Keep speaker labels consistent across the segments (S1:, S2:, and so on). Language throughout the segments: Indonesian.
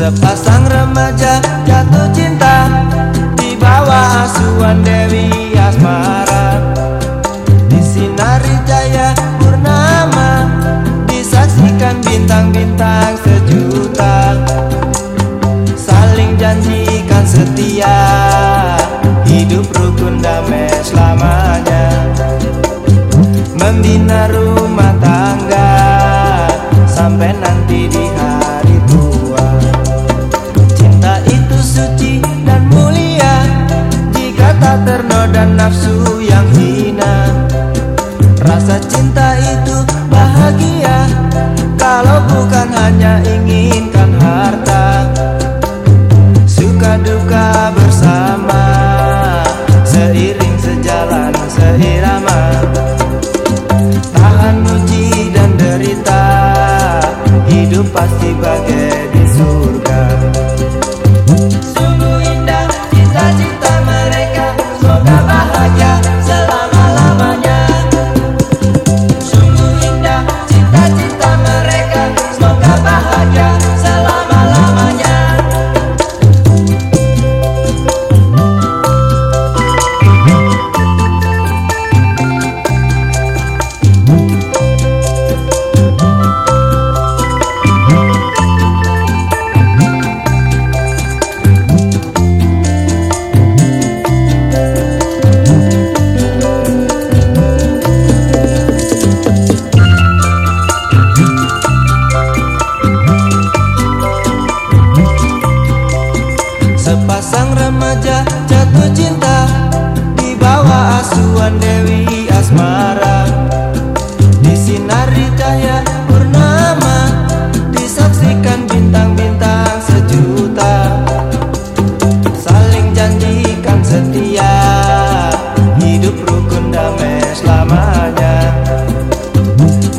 S1: Sepasang remaja jatuh cinta Di bawah asuhan Dewi Asmara. Disinari jaya purnama Disaksikan bintang-bintang sejuta. Saling janjikan setia Hidup rukun damai selamanya. Membina rumah nafsu yang hina. Rasa cinta itu bahagia. Kalau bukan hanya inginkan harta asuhan Dewi Asmara. Di sinari cahaya purnama Disaksikan bintang-bintang sejuta. Saling janjikan setia Hidup rukun damai selamanya.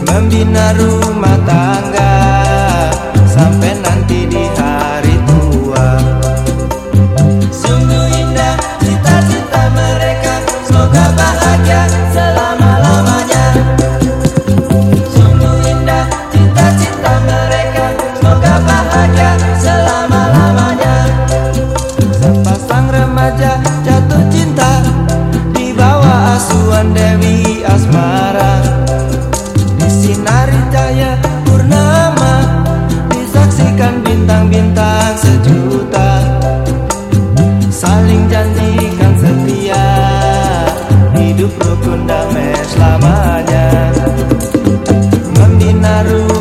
S1: Membina rumah tangga Sampai nanti di sinari cahaya purnama Disaksikan bintang-bintang sejuta. Saling janjikan setia Hidup rukun damai selamanya. Membina rumah